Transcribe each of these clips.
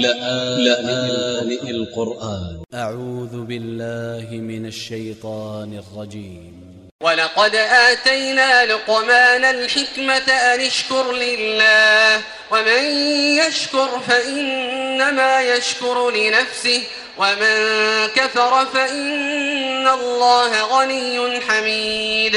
لآن, لآن القرآن. أ ع و ذ ب ا ل ل ه من ا ل ش ي ط ا ن ا ل ج ي م ولقد آتينا لقمان الحكمة أن اشكر لله ومن يشكر فإنما يشكر لنفسه ومن كفر فإن الله غني حميد.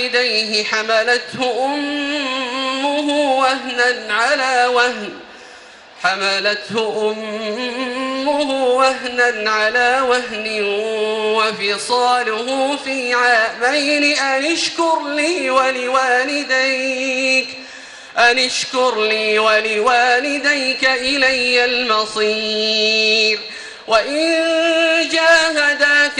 بوالديه حملته أمه وهنا على وهن. حملته أمه وهنا على وهن. وفصاله في عامين أن اشكر لي ولوالديك. أن اشكر لي ولوالديك إلي المصير. وإن جاهداك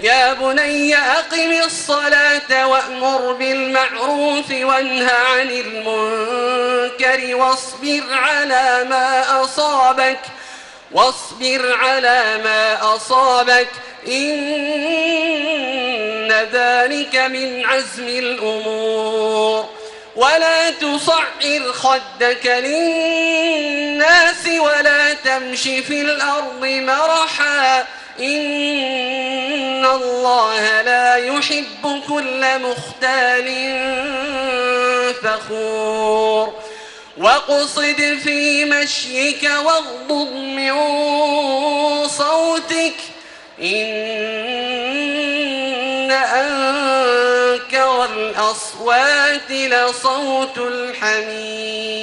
يا بني أقم الصلاة وأمر بالمعروف وانه عن المنكر واصبر على ما أصابك واصبر على ما أصابك. إن ذلك من عزم الأمور. ولا تصعر خدك للناس ولا تمش في الأرض مرحا إن الله لا يحب كل مختال فخور واقصد في مشيك واغضض من صوتك إن الأصوات لصوت الحميد.